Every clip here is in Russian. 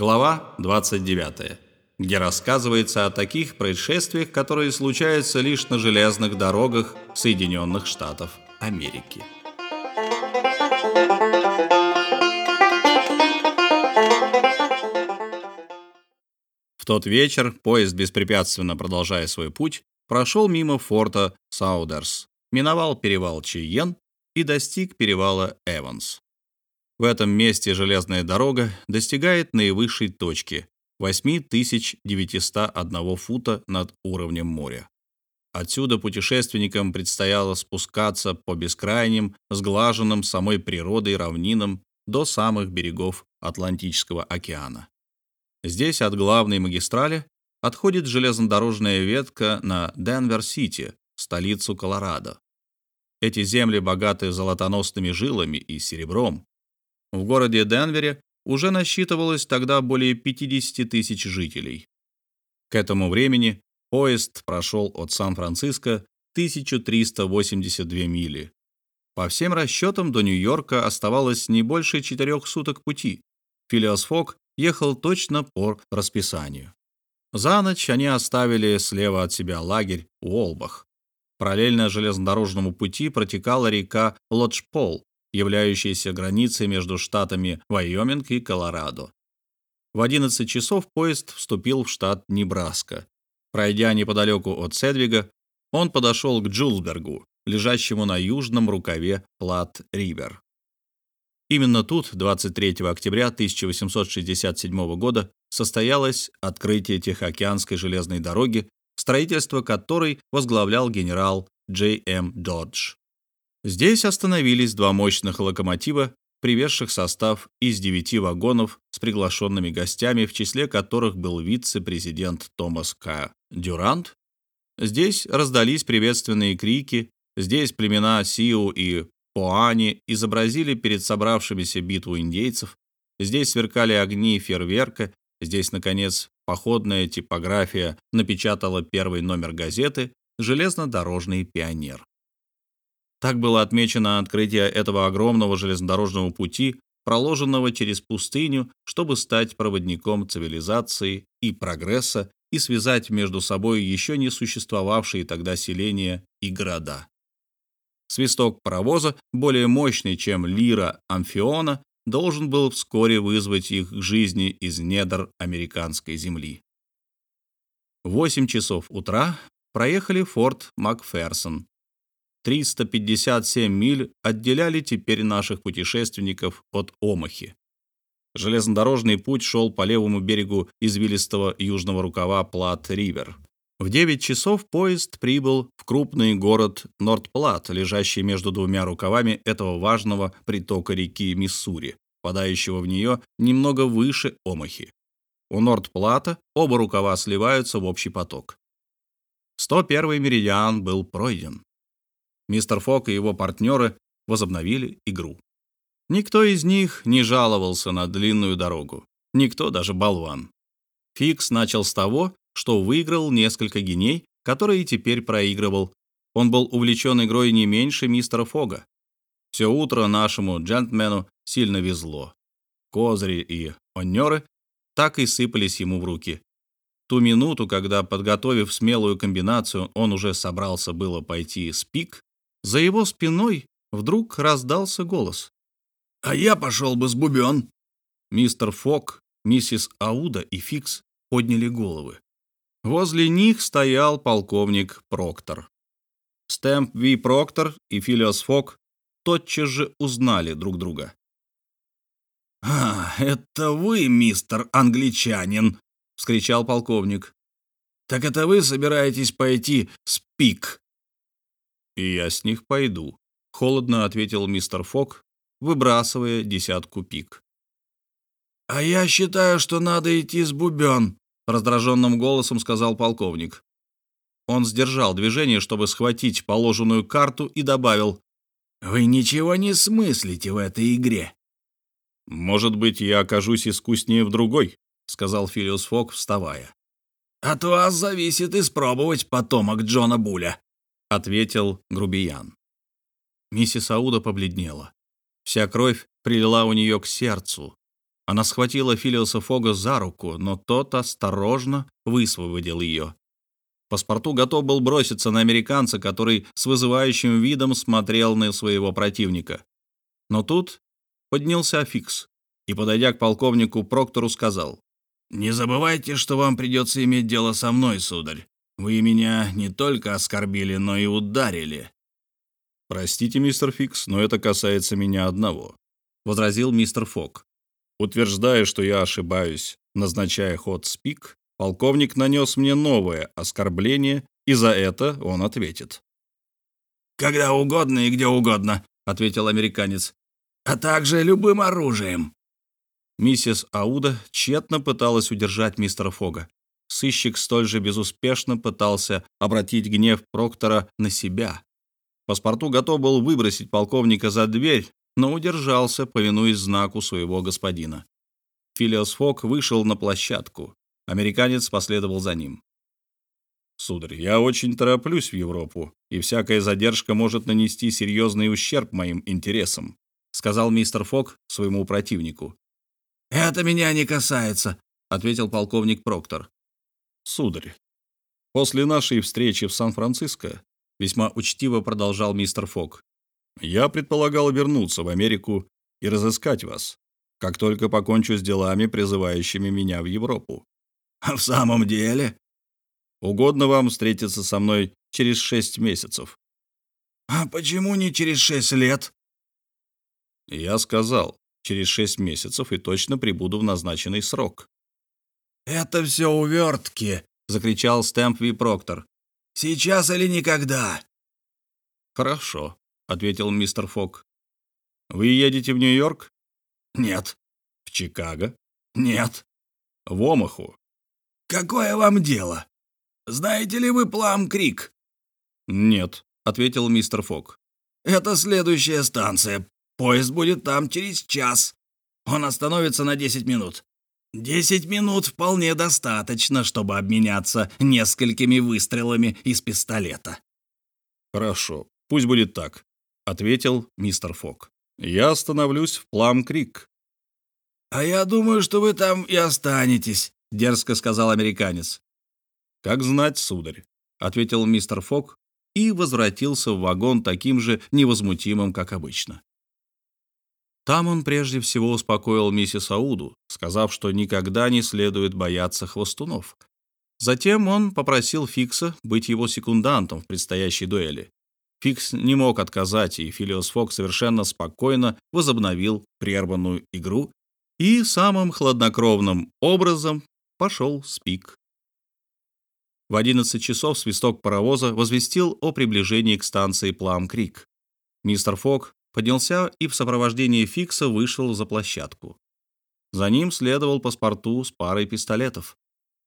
Глава 29, где рассказывается о таких происшествиях, которые случаются лишь на железных дорогах Соединенных Штатов Америки. В тот вечер поезд, беспрепятственно продолжая свой путь, прошел мимо форта Саудерс, миновал перевал Чиен и достиг перевала Эванс. В этом месте железная дорога достигает наивысшей точки 8901 фута над уровнем моря. Отсюда путешественникам предстояло спускаться по бескрайним, сглаженным самой природой равнинам до самых берегов Атлантического океана. Здесь от главной магистрали отходит железнодорожная ветка на Денвер-Сити, столицу Колорадо. Эти земли богаты золотоносными жилами и серебром, в городе Денвере уже насчитывалось тогда более 50 тысяч жителей. К этому времени поезд прошел от Сан-Франциско 1382 мили. По всем расчетам до Нью-Йорка оставалось не больше четырех суток пути. Филиас Фок ехал точно по расписанию. За ночь они оставили слева от себя лагерь Уолбах. Параллельно железнодорожному пути протекала река Лоджпол, являющейся границей между штатами Вайоминг и Колорадо. В 11 часов поезд вступил в штат Небраска. Пройдя неподалеку от Седвига, он подошел к Джулсбергу, лежащему на южном рукаве Плат-Ривер. Именно тут, 23 октября 1867 года, состоялось открытие Тихоокеанской железной дороги, строительство которой возглавлял генерал Джей М. Додж. Здесь остановились два мощных локомотива, привезших состав из девяти вагонов с приглашенными гостями, в числе которых был вице-президент Томас К. Дюрант. Здесь раздались приветственные крики, здесь племена Сиу и Поани изобразили перед собравшимися битву индейцев, здесь сверкали огни фейерверка, здесь, наконец, походная типография напечатала первый номер газеты «Железнодорожный пионер». Так было отмечено открытие этого огромного железнодорожного пути, проложенного через пустыню, чтобы стать проводником цивилизации и прогресса и связать между собой еще не существовавшие тогда селения и города. Свисток паровоза, более мощный, чем лира Амфиона, должен был вскоре вызвать их к жизни из недр американской земли. В 8 часов утра проехали форт Макферсон, 357 миль отделяли теперь наших путешественников от Омахи. Железнодорожный путь шел по левому берегу извилистого южного рукава Плат-Ривер. В 9 часов поезд прибыл в крупный город Норд-Плат, лежащий между двумя рукавами этого важного притока реки Миссури, впадающего в нее немного выше Омахи. У Норд-Плата оба рукава сливаются в общий поток. 101 меридиан был пройден. Мистер Фок и его партнеры возобновили игру. Никто из них не жаловался на длинную дорогу. Никто, даже болван. Фикс начал с того, что выиграл несколько геней, которые теперь проигрывал. Он был увлечен игрой не меньше мистера Фога. Все утро нашему джентльмену сильно везло. Козыри и оннеры так и сыпались ему в руки. Ту минуту, когда, подготовив смелую комбинацию, он уже собрался было пойти с пик, за его спиной вдруг раздался голос. «А я пошел бы с бубен!» Мистер Фок, миссис Ауда и Фикс подняли головы. Возле них стоял полковник Проктор. Стэмп Ви Проктор и Филиос Фок тотчас же узнали друг друга. «А, это вы, мистер англичанин!» — вскричал полковник. «Так это вы собираетесь пойти с пик?» «И я с них пойду», — холодно ответил мистер Фок, выбрасывая десятку пик. «А я считаю, что надо идти с бубен», — раздраженным голосом сказал полковник. Он сдержал движение, чтобы схватить положенную карту, и добавил, «Вы ничего не смыслите в этой игре». «Может быть, я окажусь искуснее в другой», — сказал Филиус Фок, вставая. «От вас зависит испробовать потомок Джона Буля», — ответил грубиян. Миссис Ауда побледнела. Вся кровь прилила у нее к сердцу. Она схватила Филиоса Фога за руку, но тот осторожно высвободил ее. Паспорту готов был броситься на американца, который с вызывающим видом смотрел на своего противника. Но тут поднялся Фикс и, подойдя к полковнику Проктору, сказал, «Не забывайте, что вам придется иметь дело со мной, сударь. Вы меня не только оскорбили, но и ударили». «Простите, мистер Фикс, но это касается меня одного», — возразил мистер Фок. Утверждая, что я ошибаюсь, назначая ход спик, полковник нанес мне новое оскорбление, и за это он ответит. «Когда угодно и где угодно», — ответил американец, «а также любым оружием». Миссис Ауда тщетно пыталась удержать мистера Фога. Сыщик столь же безуспешно пытался обратить гнев Проктора на себя. Паспорту готов был выбросить полковника за дверь, но удержался, повинуясь знаку своего господина. Филиос Фок вышел на площадку. Американец последовал за ним. «Сударь, я очень тороплюсь в Европу, и всякая задержка может нанести серьезный ущерб моим интересам», сказал мистер Фок своему противнику. «Это меня не касается», — ответил полковник Проктор. «Сударь, после нашей встречи в Сан-Франциско весьма учтиво продолжал мистер Фок. Я предполагал вернуться в Америку и разыскать вас, как только покончу с делами, призывающими меня в Европу. А в самом деле? Угодно вам встретиться со мной через шесть месяцев. А почему не через шесть лет? Я сказал, через шесть месяцев и точно прибуду в назначенный срок. «Это все увертки!» — закричал Стэмпви Проктор. «Сейчас или никогда!» «Хорошо», — ответил мистер Фок. «Вы едете в Нью-Йорк?» «Нет». «В Чикаго?» «Нет». «В Омаху?» «Какое вам дело? Знаете ли вы Плам-Крик?» «Нет», — ответил мистер Фок. «Это следующая станция. Поезд будет там через час. Он остановится на 10 минут. Десять минут вполне достаточно, чтобы обменяться несколькими выстрелами из пистолета». «Хорошо, пусть будет так ответил мистер Фок. «Я остановлюсь в Плам-Крик». «А я думаю, что вы там и останетесь», — дерзко сказал американец. «Как знать, сударь», — ответил мистер Фок и возвратился в вагон таким же невозмутимым, как обычно. Там он прежде всего успокоил миссис Ауду, сказав, что никогда не следует бояться хвостунов. Затем он попросил Фикса быть его секундантом в предстоящей дуэли. Фикс не мог отказать, и Филиос Фок совершенно спокойно возобновил прерванную игру и самым хладнокровным образом пошел с пик. В 11 часов свисток паровоза возвестил о приближении к станции Плам-Крик. Мистер Фок поднялся и в сопровождении Фикса вышел за площадку. За ним следовал паспорту с парой пистолетов.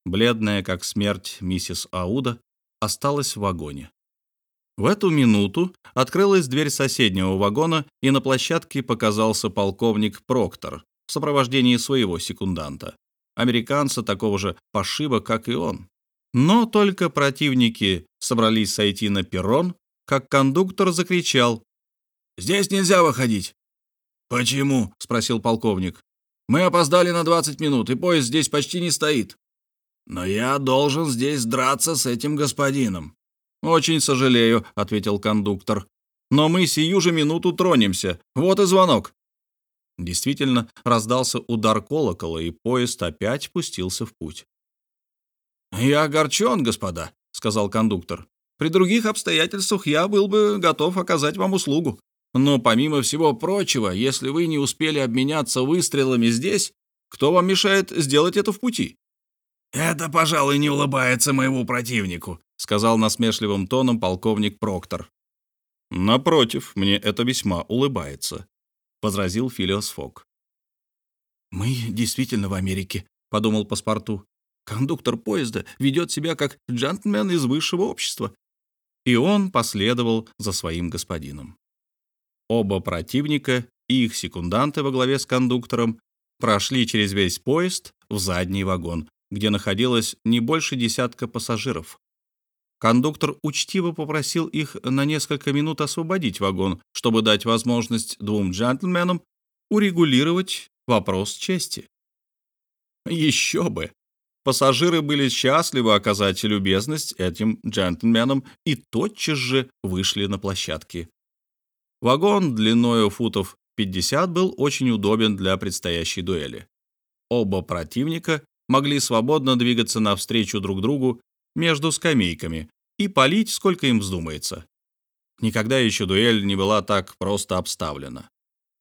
Бледная, как смерть, миссис Ауда осталась в вагоне. В эту минуту открылась дверь соседнего вагона, и на площадке показался полковник Проктор в сопровождении своего секунданта, американца такого же пошиба, как и он. Но только противники собрались сойти на перрон, как кондуктор закричал. «Здесь нельзя выходить!» «Почему?» — спросил полковник. «Мы опоздали на 20 минут, и поезд здесь почти не стоит». «Но я должен здесь драться с этим господином». «Очень сожалею», — ответил кондуктор. «Но мы сию же минуту тронемся. Вот и звонок». Действительно, раздался удар колокола, и поезд опять пустился в путь. «Я огорчен, господа», — сказал кондуктор. «При других обстоятельствах я был бы готов оказать вам услугу. Но помимо всего прочего, если вы не успели обменяться выстрелами здесь, кто вам мешает сделать это в пути?» «Это, пожалуй, не улыбается моему противнику», сказал насмешливым тоном полковник Проктор. «Напротив, мне это весьма улыбается», — возразил Филиос Фок. «Мы действительно в Америке», — подумал паспорту. «Кондуктор поезда ведет себя как джентльмен из высшего общества». И он последовал за своим господином. Оба противника и их секунданты во главе с кондуктором прошли через весь поезд в задний вагон, где находилось не больше десятка пассажиров. Кондуктор учтиво попросил их на несколько минут освободить вагон, чтобы дать возможность двум джентльменам урегулировать вопрос чести. Еще бы! Пассажиры были счастливы оказать любезность этим джентльменам и тотчас же вышли на площадки. Вагон длиною футов 50 был очень удобен для предстоящей дуэли. Оба противника могли свободно двигаться навстречу друг другу между скамейками и палить, сколько им вздумается. Никогда еще дуэль не была так просто обставлена.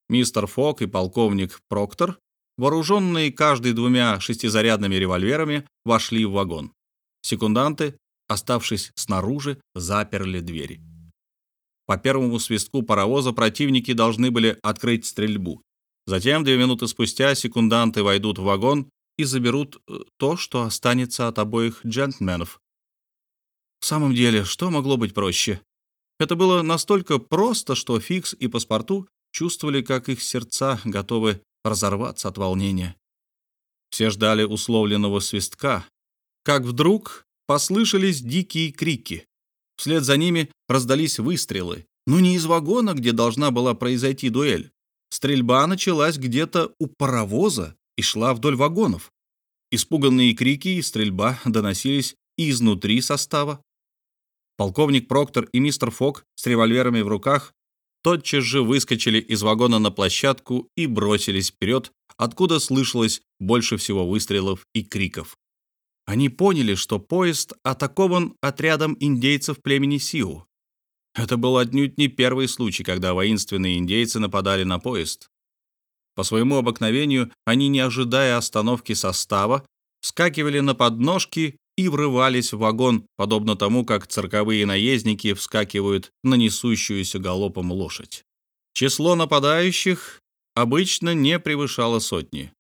Мистер Фок и полковник Проктор, вооруженные каждый двумя шестизарядными револьверами, вошли в вагон. Секунданты, оставшись снаружи, заперли двери. По первому свистку паровоза противники должны были открыть стрельбу. Затем, две минуты спустя, секунданты войдут в вагон и заберут э, то, что останется от обоих джентльменов. В самом деле, что могло быть проще? Это было настолько просто, что Фикс и Паспорту чувствовали, как их сердца готовы разорваться от волнения. Все ждали условленного свистка, как вдруг послышались дикие крики. Вслед за ними раздались выстрелы, но не из вагона, где должна была произойти дуэль. Стрельба началась где-то у паровоза и шла вдоль вагонов. Испуганные крики и стрельба доносились и изнутри состава. Полковник Проктор и мистер Фок с револьверами в руках тотчас же выскочили из вагона на площадку и бросились вперед, откуда слышалось больше всего выстрелов и криков. Они поняли, что поезд атакован отрядом индейцев племени Сиу. Это был отнюдь не первый случай, когда воинственные индейцы нападали на поезд. По своему обыкновению они, не ожидая остановки состава, скакивали на подножки и врывались в вагон, подобно тому, как цирковые наездники вскакивают на несущуюся галопом лошадь. Число нападающих обычно не превышало сотни.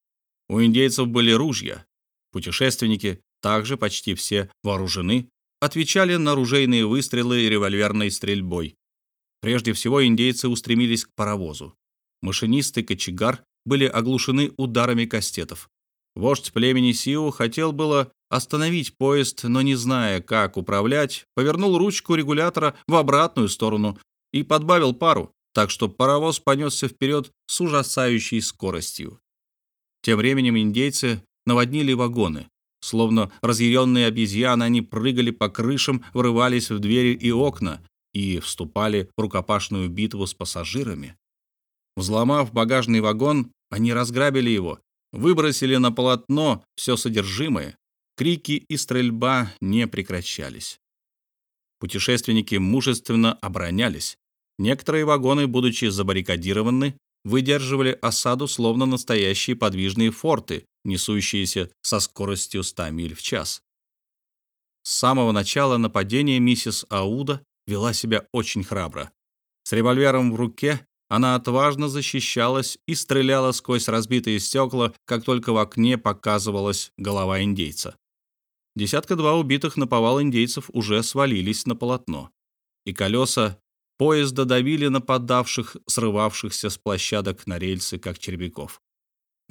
У индейцев были ружья. Путешественники, также почти все вооружены, отвечали на ружейные выстрелы револьверной стрельбой. Прежде всего индейцы устремились к паровозу. Машинист и кочегар были оглушены ударами кастетов. Вождь племени Сиу хотел было остановить поезд, но не зная, как управлять, повернул ручку регулятора в обратную сторону и подбавил пару, так что паровоз понесся вперед с ужасающей скоростью. Тем временем индейцы наводнили вагоны. Словно разъяренные обезьяны, они прыгали по крышам, врывались в двери и окна и вступали в рукопашную битву с пассажирами. Взломав багажный вагон, они разграбили его, выбросили на полотно все содержимое, Крики и стрельба не прекращались. Путешественники мужественно оборонялись. Некоторые вагоны, будучи забаррикадированы, выдерживали осаду словно настоящие подвижные форты, несущиеся со скоростью 100 миль в час. С самого начала нападения миссис Ауда вела себя очень храбро. С револьвером в руке она отважно защищалась и стреляла сквозь разбитые стекла, как только в окне показывалась голова индейца. Десятка-два убитых на повал индейцев уже свалились на полотно, и колеса поезда давили нападавших, срывавшихся с площадок на рельсы, как червяков.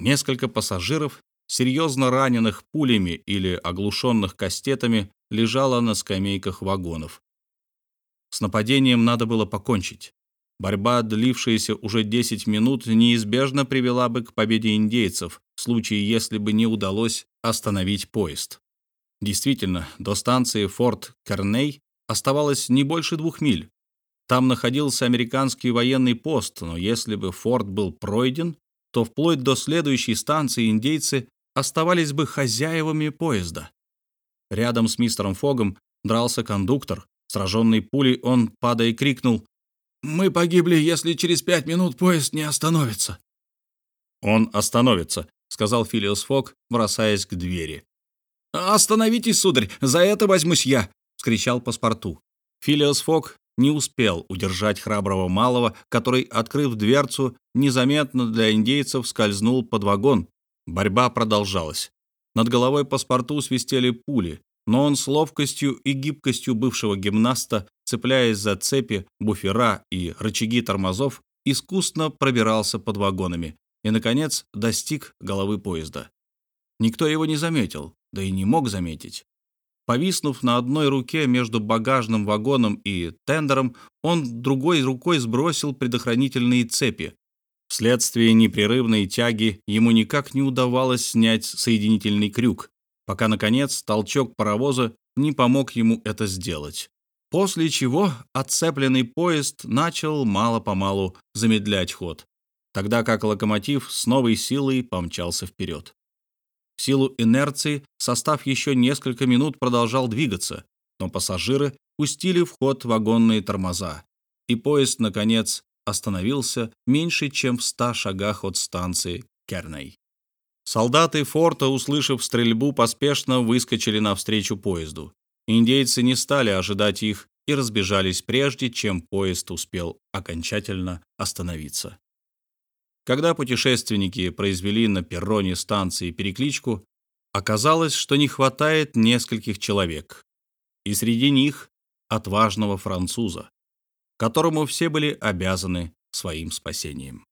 Несколько пассажиров, серьезно раненых пулями или оглушенных кастетами, лежало на скамейках вагонов. С нападением надо было покончить. Борьба, длившаяся уже 10 минут, неизбежно привела бы к победе индейцев, в случае, если бы не удалось остановить поезд. Действительно, до станции Форт Карней оставалось не больше двух миль. Там находился американский военный пост, но если бы форт был пройден, то вплоть до следующей станции индейцы оставались бы хозяевами поезда. Рядом с мистером Фогом дрался кондуктор. Сраженный пулей он, падая, крикнул «Мы погибли, если через пять минут поезд не остановится». «Он остановится», — сказал Филиос Фог, бросаясь к двери. «Остановитесь, сударь, за это возьмусь я!» — вскричал паспорту. Филиос Фок не успел удержать храброго малого, который, открыв дверцу, незаметно для индейцев скользнул под вагон. Борьба продолжалась. Над головой паспорту свистели пули, но он с ловкостью и гибкостью бывшего гимнаста, цепляясь за цепи, буфера и рычаги тормозов, искусно пробирался под вагонами и, наконец, достиг головы поезда. Никто его не заметил, да и не мог заметить. Повиснув на одной руке между багажным вагоном и тендером, он другой рукой сбросил предохранительные цепи. Вследствие непрерывной тяги ему никак не удавалось снять соединительный крюк, пока, наконец, толчок паровоза не помог ему это сделать. После чего отцепленный поезд начал мало-помалу замедлять ход, тогда как локомотив с новой силой помчался вперед. Силу инерции состав еще несколько минут продолжал двигаться, но пассажиры пустили в ход вагонные тормоза, и поезд, наконец, остановился меньше, чем в ста шагах от станции Керней. Солдаты форта, услышав стрельбу, поспешно выскочили навстречу поезду. Индейцы не стали ожидать их и разбежались прежде, чем поезд успел окончательно остановиться. Когда путешественники произвели на перроне станции перекличку, оказалось, что не хватает нескольких человек. И среди них отважного француза, которому все были обязаны своим спасением.